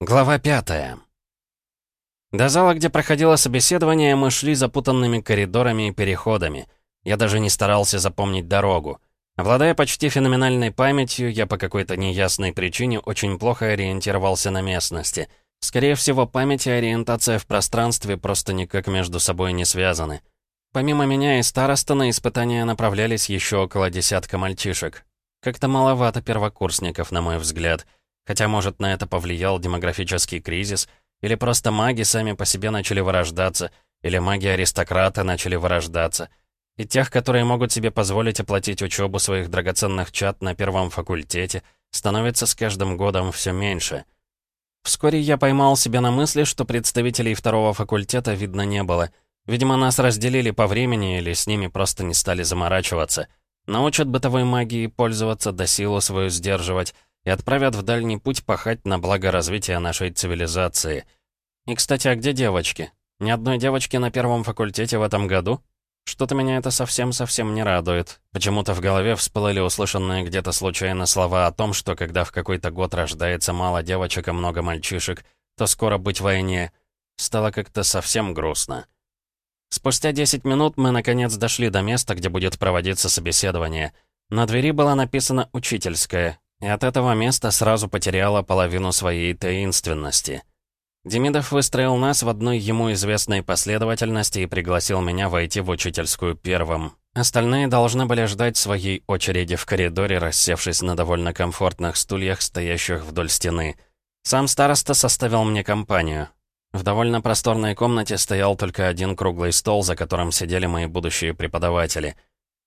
Глава пятая. До зала, где проходило собеседование, мы шли запутанными коридорами и переходами. Я даже не старался запомнить дорогу. Обладая почти феноменальной памятью, я по какой-то неясной причине очень плохо ориентировался на местности. Скорее всего, память и ориентация в пространстве просто никак между собой не связаны. Помимо меня и староста на испытания направлялись еще около десятка мальчишек. Как-то маловато первокурсников, на мой взгляд — Хотя, может, на это повлиял демографический кризис, или просто маги сами по себе начали вырождаться, или маги-аристократы начали вырождаться. И тех, которые могут себе позволить оплатить учебу своих драгоценных чат на первом факультете, становится с каждым годом все меньше. Вскоре я поймал себя на мысли, что представителей второго факультета видно не было. Видимо, нас разделили по времени или с ними просто не стали заморачиваться. Научат бытовой магии пользоваться, до силу свою сдерживать, и отправят в дальний путь пахать на благо развития нашей цивилизации. И, кстати, а где девочки? Ни одной девочки на первом факультете в этом году? Что-то меня это совсем-совсем не радует. Почему-то в голове всплыли услышанные где-то случайно слова о том, что когда в какой-то год рождается мало девочек и много мальчишек, то скоро быть войне. Стало как-то совсем грустно. Спустя 10 минут мы наконец дошли до места, где будет проводиться собеседование. На двери было написано «Учительская», и от этого места сразу потеряла половину своей таинственности. Демидов выстроил нас в одной ему известной последовательности и пригласил меня войти в учительскую первым. Остальные должны были ждать своей очереди в коридоре, рассевшись на довольно комфортных стульях, стоящих вдоль стены. Сам староста составил мне компанию. В довольно просторной комнате стоял только один круглый стол, за которым сидели мои будущие преподаватели.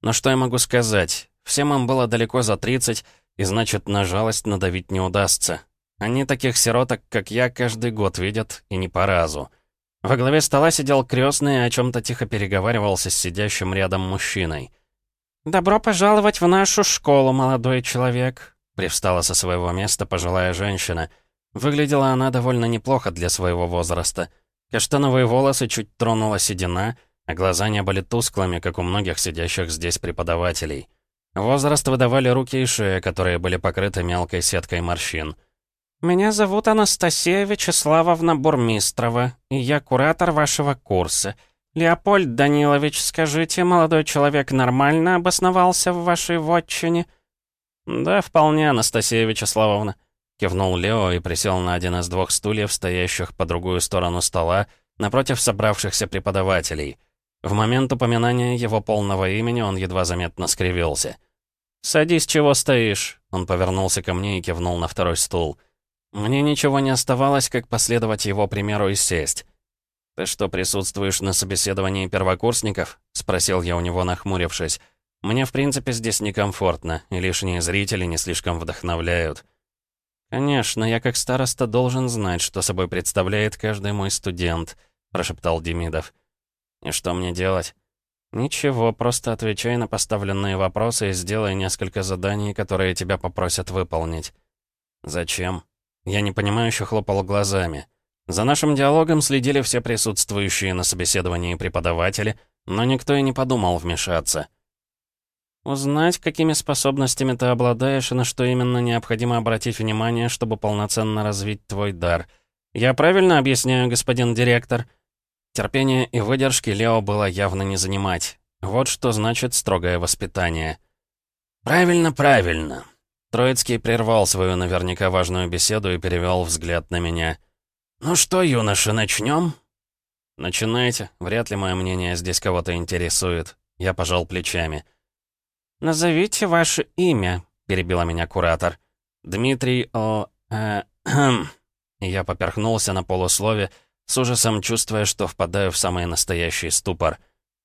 Но что я могу сказать? Всем им было далеко за 30, и значит, на жалость надавить не удастся. Они таких сироток, как я, каждый год видят, и не по разу. Во главе стола сидел крестный и о чем-то тихо переговаривался с сидящим рядом мужчиной. «Добро пожаловать в нашу школу, молодой человек», — привстала со своего места пожилая женщина. Выглядела она довольно неплохо для своего возраста. Каштановые волосы чуть тронула седина, а глаза не были тусклыми, как у многих сидящих здесь преподавателей. Возраст выдавали руки и шея, которые были покрыты мелкой сеткой морщин. «Меня зовут Анастасия Вячеславовна Бурмистрова, и я куратор вашего курса. Леопольд Данилович, скажите, молодой человек нормально обосновался в вашей вотчине?» «Да, вполне, Анастасия Вячеславовна», — кивнул Лео и присел на один из двух стульев, стоящих по другую сторону стола, напротив собравшихся преподавателей — в момент упоминания его полного имени он едва заметно скривился. «Садись, чего стоишь?» Он повернулся ко мне и кивнул на второй стул. Мне ничего не оставалось, как последовать его примеру и сесть. «Ты что, присутствуешь на собеседовании первокурсников?» — спросил я у него, нахмурившись. «Мне, в принципе, здесь некомфортно, и лишние зрители не слишком вдохновляют». «Конечно, я как староста должен знать, что собой представляет каждый мой студент», — прошептал Демидов. И что мне делать? Ничего, просто отвечай на поставленные вопросы и сделай несколько заданий, которые тебя попросят выполнить. Зачем? Я непонимающе хлопал глазами. За нашим диалогом следили все присутствующие на собеседовании преподаватели, но никто и не подумал вмешаться. Узнать, какими способностями ты обладаешь и на что именно необходимо обратить внимание, чтобы полноценно развить твой дар. Я правильно объясняю, господин директор?» Терпения и выдержки Лео было явно не занимать. Вот что значит строгое воспитание. «Правильно, правильно». Троицкий прервал свою наверняка важную беседу и перевел взгляд на меня. «Ну что, юноша, начнем?» «Начинайте. Вряд ли мое мнение здесь кого-то интересует». Я пожал плечами. «Назовите ваше имя», — перебила меня куратор. «Дмитрий О... Э, Я поперхнулся на полуслове, с ужасом чувствуя, что впадаю в самый настоящий ступор.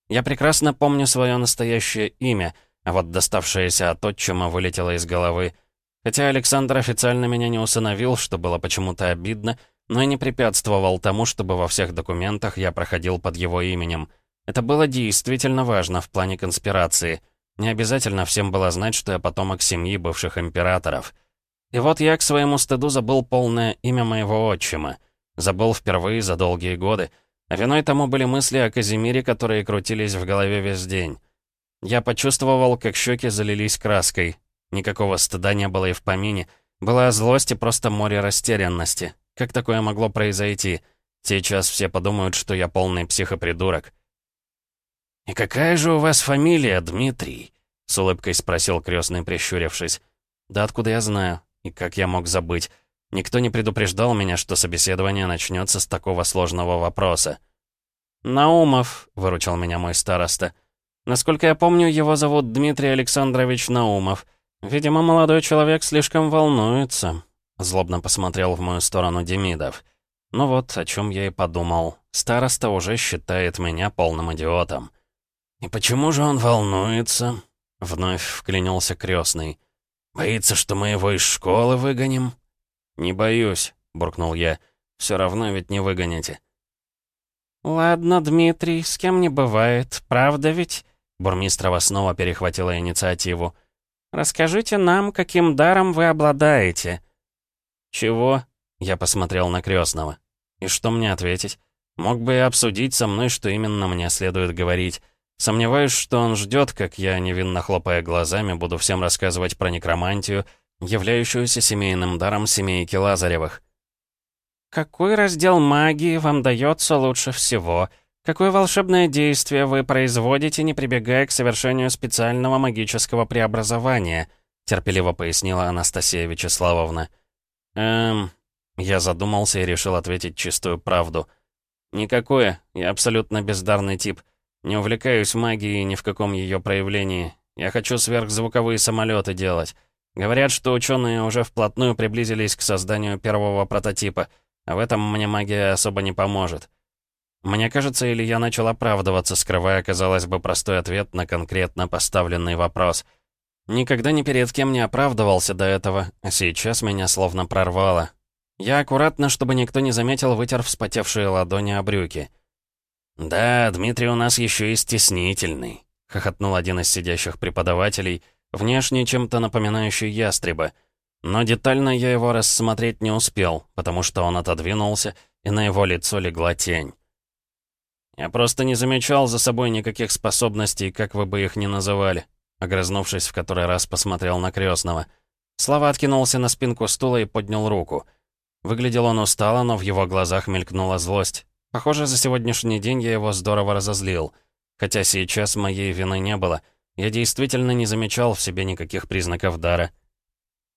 Я прекрасно помню свое настоящее имя, а вот доставшееся от отчима вылетело из головы. Хотя Александр официально меня не усыновил, что было почему-то обидно, но и не препятствовал тому, чтобы во всех документах я проходил под его именем. Это было действительно важно в плане конспирации. Не обязательно всем было знать, что я потомок семьи бывших императоров. И вот я к своему стыду забыл полное имя моего отчима. Забыл впервые за долгие годы. А виной тому были мысли о Казимире, которые крутились в голове весь день. Я почувствовал, как щеки залились краской. Никакого стыда не было и в помине. Была злость и просто море растерянности. Как такое могло произойти? Сейчас все подумают, что я полный психопридурок. «И какая же у вас фамилия, Дмитрий?» — с улыбкой спросил крестный, прищурившись. «Да откуда я знаю? И как я мог забыть? Никто не предупреждал меня, что собеседование начнется с такого сложного вопроса». «Наумов», — выручил меня мой староста. «Насколько я помню, его зовут Дмитрий Александрович Наумов. Видимо, молодой человек слишком волнуется». Злобно посмотрел в мою сторону Демидов. Ну вот, о чем я и подумал. Староста уже считает меня полным идиотом. «И почему же он волнуется?» Вновь вклинился крестный. «Боится, что мы его из школы выгоним?» «Не боюсь», — буркнул я. «Все равно ведь не выгоните». «Ладно, Дмитрий, с кем не бывает, правда ведь?» Бурмистрова снова перехватила инициативу. «Расскажите нам, каким даром вы обладаете». «Чего?» — я посмотрел на крестного. «И что мне ответить? Мог бы и обсудить со мной, что именно мне следует говорить». Сомневаюсь, что он ждет, как я, невинно хлопая глазами, буду всем рассказывать про некромантию, являющуюся семейным даром семейки Лазаревых. «Какой раздел магии вам дается лучше всего? Какое волшебное действие вы производите, не прибегая к совершению специального магического преобразования?» терпеливо пояснила Анастасия Вячеславовна. «Эм...» Я задумался и решил ответить чистую правду. «Никакое. Я абсолютно бездарный тип». Не увлекаюсь магией ни в каком ее проявлении. Я хочу сверхзвуковые самолеты делать. Говорят, что ученые уже вплотную приблизились к созданию первого прототипа, а в этом мне магия особо не поможет. Мне кажется, или я начал оправдываться, скрывая, казалось бы, простой ответ на конкретно поставленный вопрос. Никогда ни перед кем не оправдывался до этого, а сейчас меня словно прорвало. Я аккуратно, чтобы никто не заметил, вытер вспотевшие ладони о брюки. «Да, Дмитрий у нас еще и стеснительный», — хохотнул один из сидящих преподавателей, внешне чем-то напоминающий ястреба. Но детально я его рассмотреть не успел, потому что он отодвинулся, и на его лицо легла тень. «Я просто не замечал за собой никаких способностей, как вы бы их ни называли», огрызнувшись в который раз посмотрел на крестного. Слава откинулся на спинку стула и поднял руку. Выглядел он устало, но в его глазах мелькнула злость. Похоже, за сегодняшний день я его здорово разозлил. Хотя сейчас моей вины не было. Я действительно не замечал в себе никаких признаков дара.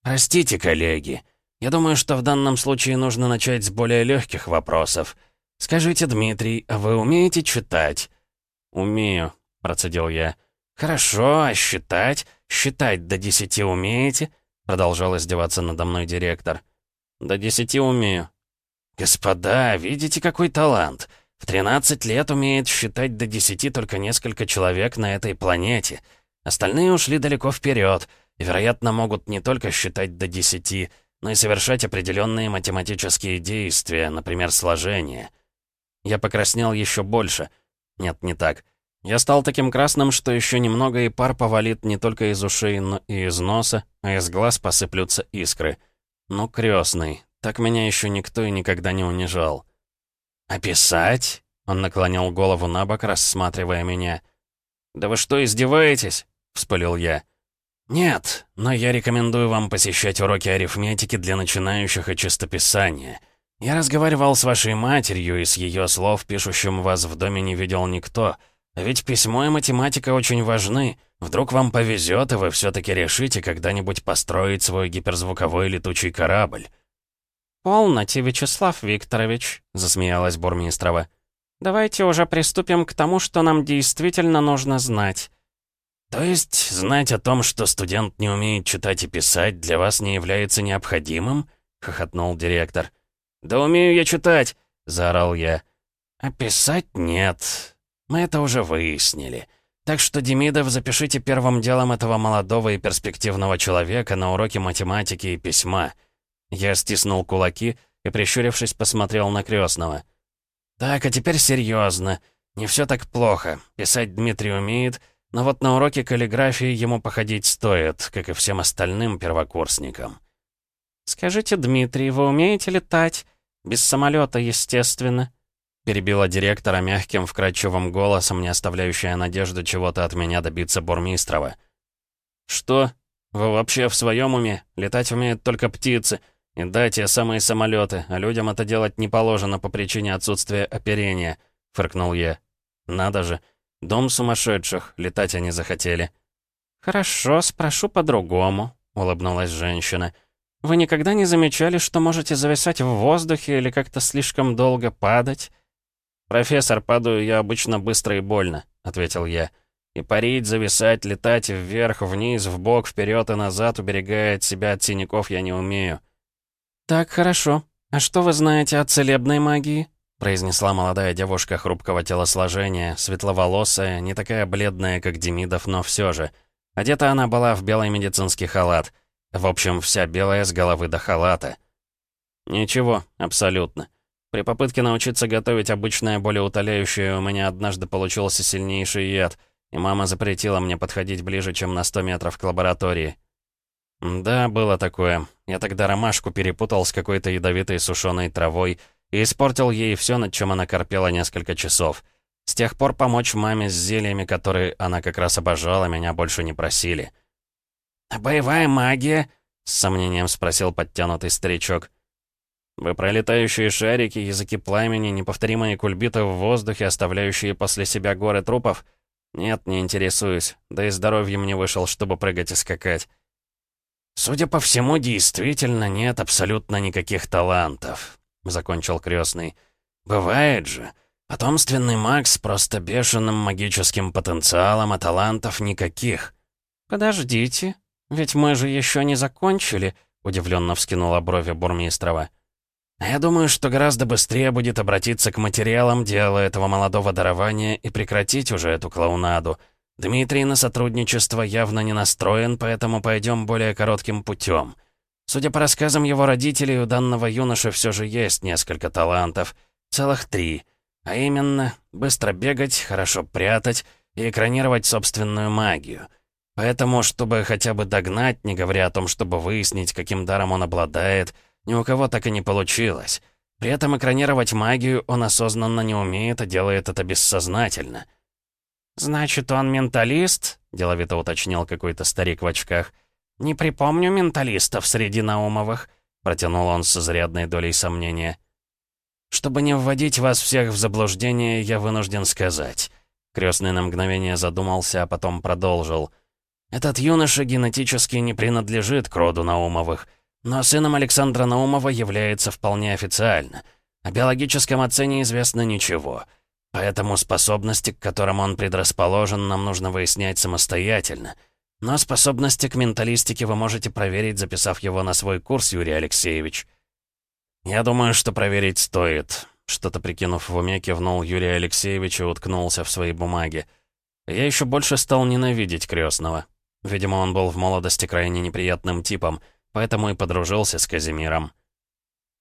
«Простите, коллеги. Я думаю, что в данном случае нужно начать с более легких вопросов. Скажите, Дмитрий, а вы умеете читать?» «Умею», — процедил я. «Хорошо, а считать? Считать до десяти умеете?» Продолжал издеваться надо мной директор. «До десяти умею», «Господа, видите, какой талант? В 13 лет умеет считать до 10 только несколько человек на этой планете. Остальные ушли далеко вперед и, вероятно, могут не только считать до 10, но и совершать определенные математические действия, например, сложение». Я покраснел еще больше. Нет, не так. Я стал таким красным, что еще немного и пар повалит не только из ушей, но и из носа, а из глаз посыплются искры. Ну, крестный, так меня еще никто и никогда не унижал. «Описать?» Он наклонил голову на бок, рассматривая меня. «Да вы что, издеваетесь?» — вспылил я. «Нет, но я рекомендую вам посещать уроки арифметики для начинающих и чистописания. Я разговаривал с вашей матерью, и с ее слов, пишущим вас в доме, не видел никто. А ведь письмо и математика очень важны. Вдруг вам повезет, и вы все-таки решите когда-нибудь построить свой гиперзвуковой летучий корабль. «Полноте, Вячеслав Викторович», — засмеялась Бурмистрова. «Давайте уже приступим к тому, что нам действительно нужно знать». «То есть знать о том, что студент не умеет читать и писать, для вас не является необходимым?» — хохотнул директор. «Да умею я читать!» — заорал я. «А писать нет. Мы это уже выяснили. Так что, Демидов, запишите первым делом этого молодого и перспективного человека на уроки математики и письма». Я стиснул кулаки и, прищурившись, посмотрел на крестного. «Так, а теперь серьезно. Не все так плохо. Писать Дмитрий умеет, но вот на уроке каллиграфии ему походить стоит, как и всем остальным первокурсникам». «Скажите, Дмитрий, вы умеете летать? Без самолета, естественно?» Перебила директора мягким, вкрадчивым голосом, не оставляющая надежды чего-то от меня добиться Бурмистрова. «Что? Вы вообще в своем уме? Летать умеют только птицы. И да, те самые самолеты, а людям это делать не положено по причине отсутствия оперения», — фыркнул я. «Надо же, дом сумасшедших, летать они захотели». «Хорошо, спрошу по-другому», — улыбнулась женщина. «Вы никогда не замечали, что можете зависать в воздухе или как-то слишком долго падать?» «Профессор, падаю я обычно быстро и больно», — ответил я. «И парить, зависать, летать вверх, вниз, вбок, вперед и назад, уберегая от себя от синяков, я не умею». «Так, хорошо. А что вы знаете о целебной магии?» произнесла молодая девушка хрупкого телосложения, светловолосая, не такая бледная, как Демидов, но все же. Одета она была в белый медицинский халат. В общем, вся белая с головы до халата. «Ничего, абсолютно. При попытке научиться готовить обычное болеутоляющее у меня однажды получился сильнейший яд, и мама запретила мне подходить ближе, чем на 100 метров к лаборатории. Да, было такое. Я тогда ромашку перепутал с какой-то ядовитой сушеной травой и испортил ей все, над чем она корпела несколько часов. С тех пор помочь маме с зельями, которые она как раз обожала, меня больше не просили. «А боевая магия?» — с сомнением спросил подтянутый старичок. Вы пролетающие шарики, языки пламени, неповторимые кульбиты в воздухе, оставляющие после себя горы трупов? Нет, не интересуюсь. Да и здоровьем не вышел, чтобы прыгать и скакать. Судя по всему, действительно нет абсолютно никаких талантов, закончил крестный. Бывает же. Потомственный маг с просто бешеным магическим потенциалом, а талантов никаких. Подождите, ведь мы же еще не закончили, удивленно вскинула брови Бурмистрова. Я думаю, что гораздо быстрее будет обратиться к материалам дела этого молодого дарования и прекратить уже эту клоунаду. Дмитрий на сотрудничество явно не настроен, поэтому пойдем более коротким путем. Судя по рассказам его родителей, у данного юноши все же есть несколько талантов. Целых три. А именно, быстро бегать, хорошо прятать и экранировать собственную магию. Поэтому, чтобы хотя бы догнать, не говоря о том, чтобы выяснить, каким даром он обладает — ни у кого так и не получилось. При этом экранировать магию он осознанно не умеет, а делает это бессознательно. «Значит, он менталист?» — деловито уточнил какой-то старик в очках. «Не припомню менталистов среди Наумовых», — протянул он с изрядной долей сомнения. «Чтобы не вводить вас всех в заблуждение, я вынужден сказать». Крестный на мгновение задумался, а потом продолжил. «Этот юноша генетически не принадлежит к роду Наумовых. Но сыном Александра Наумова является вполне официально. О биологическом отце неизвестно ничего. Поэтому способности, к которым он предрасположен, нам нужно выяснять самостоятельно. Но способности к менталистике вы можете проверить, записав его на свой курс, Юрий Алексеевич. Я думаю, что проверить стоит. Что-то прикинув в уме, кивнул Юрий Алексеевич и уткнулся в свои бумаги. Я еще больше стал ненавидеть крестного. Видимо, он был в молодости крайне неприятным типом — поэтому и подружился с Казимиром.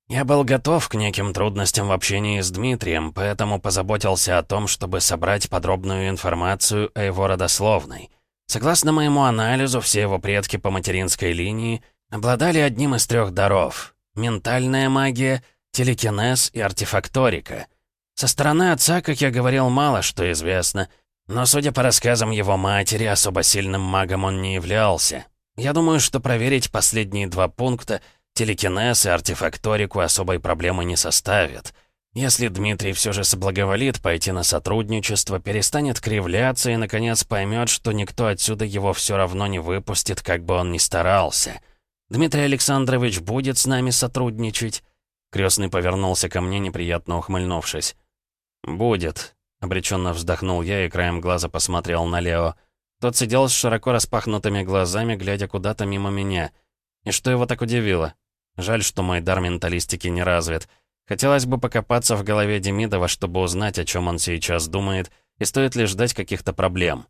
Я был готов к неким трудностям в общении с Дмитрием, поэтому позаботился о том, чтобы собрать подробную информацию о его родословной. Согласно моему анализу, все его предки по материнской линии обладали одним из трех даров — ментальная магия, телекинез и артефакторика. Со стороны отца, как я говорил, мало что известно, но, судя по рассказам его матери, особо сильным магом он не являлся, я думаю, что проверить последние два пункта, телекинез и артефакторику особой проблемы не составит. Если Дмитрий все же соблаговолит пойти на сотрудничество, перестанет кривляться и, наконец, поймет, что никто отсюда его все равно не выпустит, как бы он ни старался. Дмитрий Александрович будет с нами сотрудничать?» Крестный повернулся ко мне, неприятно ухмыльнувшись. «Будет», — обреченно вздохнул я и краем глаза посмотрел на Лео. Тот сидел с широко распахнутыми глазами, глядя куда-то мимо меня. И что его так удивило? Жаль, что мой дар менталистики не развит. Хотелось бы покопаться в голове Демидова, чтобы узнать, о чем он сейчас думает, и стоит ли ждать каких-то проблем.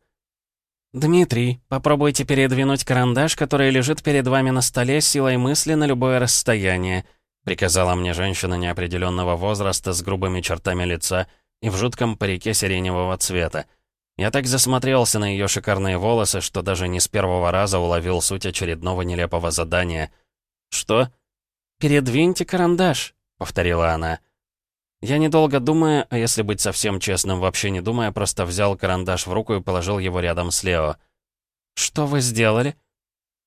«Дмитрий, попробуйте передвинуть карандаш, который лежит перед вами на столе силой мысли на любое расстояние», приказала мне женщина неопределенного возраста с грубыми чертами лица и в жутком парике сиреневого цвета. Я так засмотрелся на ее шикарные волосы, что даже не с первого раза уловил суть очередного нелепого задания. «Что?» «Передвиньте карандаш», — повторила она. Я, недолго думая, а если быть совсем честным, вообще не думая, просто взял карандаш в руку и положил его рядом с Лео. «Что вы сделали?»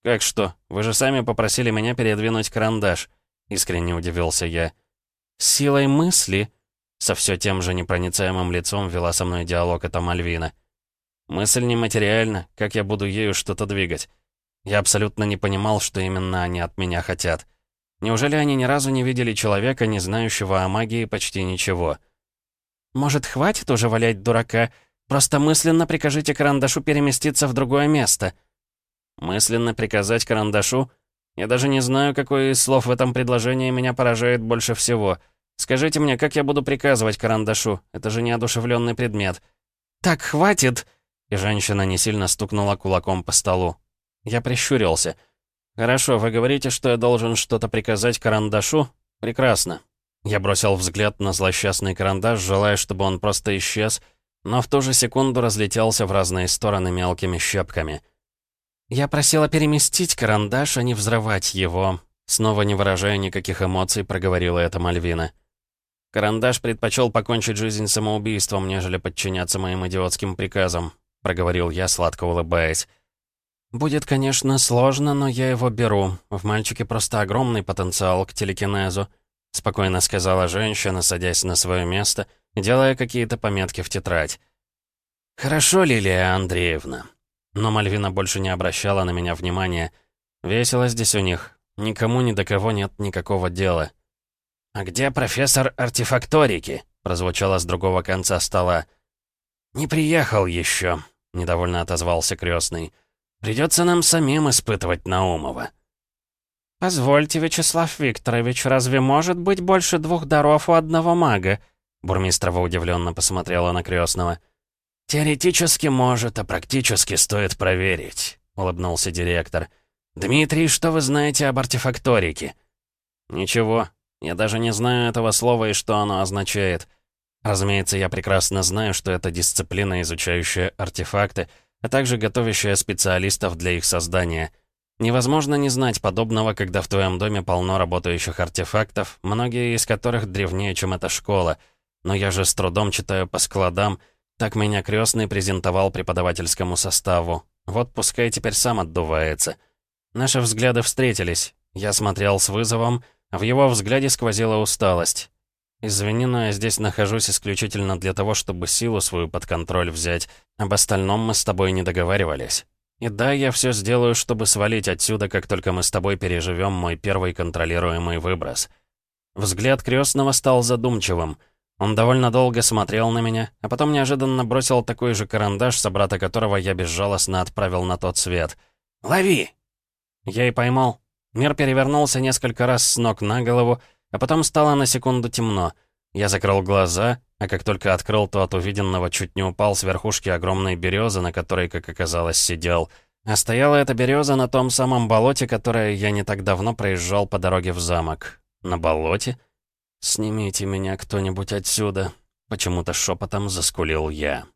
«Как что? Вы же сами попросили меня передвинуть карандаш». искренне удивился я. «Силой мысли?» Со все тем же непроницаемым лицом вела со мной диалог эта Мальвина. «Мысль нематериальна, как я буду ею что-то двигать?» Я абсолютно не понимал, что именно они от меня хотят. Неужели они ни разу не видели человека, не знающего о магии почти ничего? «Может, хватит уже валять дурака? Просто мысленно прикажите карандашу переместиться в другое место». «Мысленно приказать карандашу? Я даже не знаю, какое из слов в этом предложении меня поражает больше всего. Скажите мне, как я буду приказывать карандашу? Это же неодушевленный предмет». «Так, хватит!» И женщина не сильно стукнула кулаком по столу. Я прищурился. «Хорошо, вы говорите, что я должен что-то приказать карандашу? Прекрасно». Я бросил взгляд на злосчастный карандаш, желая, чтобы он просто исчез, но в ту же секунду разлетелся в разные стороны мелкими щепками. «Я просила переместить карандаш, а не взрывать его», снова не выражая никаких эмоций, проговорила эта Мальвина. «Карандаш предпочел покончить жизнь самоубийством, нежели подчиняться моим идиотским приказам», проговорил я, сладко улыбаясь. «Будет, конечно, сложно, но я его беру. В мальчике просто огромный потенциал к телекинезу», — спокойно сказала женщина, садясь на свое место делая какие-то пометки в тетрадь. «Хорошо, Лилия Андреевна». Но Мальвина больше не обращала на меня внимания. Весело здесь у них. Никому ни до кого нет никакого дела. «А где профессор артефакторики?» — прозвучало с другого конца стола. «Не приехал еще», — недовольно отозвался крестный. Придется нам самим испытывать Наумова». «Позвольте, Вячеслав Викторович, разве может быть больше двух даров у одного мага?» Бурмистрова удивленно посмотрела на крестного. «Теоретически может, а практически стоит проверить», — улыбнулся директор. «Дмитрий, что вы знаете об артефакторике?» «Ничего. Я даже не знаю этого слова и что оно означает. Разумеется, я прекрасно знаю, что это дисциплина, изучающая артефакты, а также готовящая специалистов для их создания. Невозможно не знать подобного, когда в твоем доме полно работающих артефактов, многие из которых древнее, чем эта школа. Но я же с трудом читаю по складам, так меня крестный презентовал преподавательскому составу. Вот пускай теперь сам отдувается. Наши взгляды встретились. Я смотрел с вызовом, а в его взгляде сквозила усталость. «Извини, но я здесь нахожусь исключительно для того, чтобы силу свою под контроль взять. Об остальном мы с тобой не договаривались. И да, я все сделаю, чтобы свалить отсюда, как только мы с тобой переживем мой первый контролируемый выброс». Взгляд крестного стал задумчивым. Он довольно долго смотрел на меня, а потом неожиданно бросил такой же карандаш, собрата которого я безжалостно отправил на тот свет. «Лови!» Я и поймал. Мир перевернулся несколько раз с ног на голову, а потом стало на секунду темно. Я закрыл глаза, а как только открыл, то от увиденного чуть не упал с верхушки огромной березы, на которой, как оказалось, сидел. А стояла эта береза на том самом болоте, которое я не так давно проезжал по дороге в замок. На болоте? «Снимите меня кто-нибудь отсюда», — почему-то шепотом заскулил я.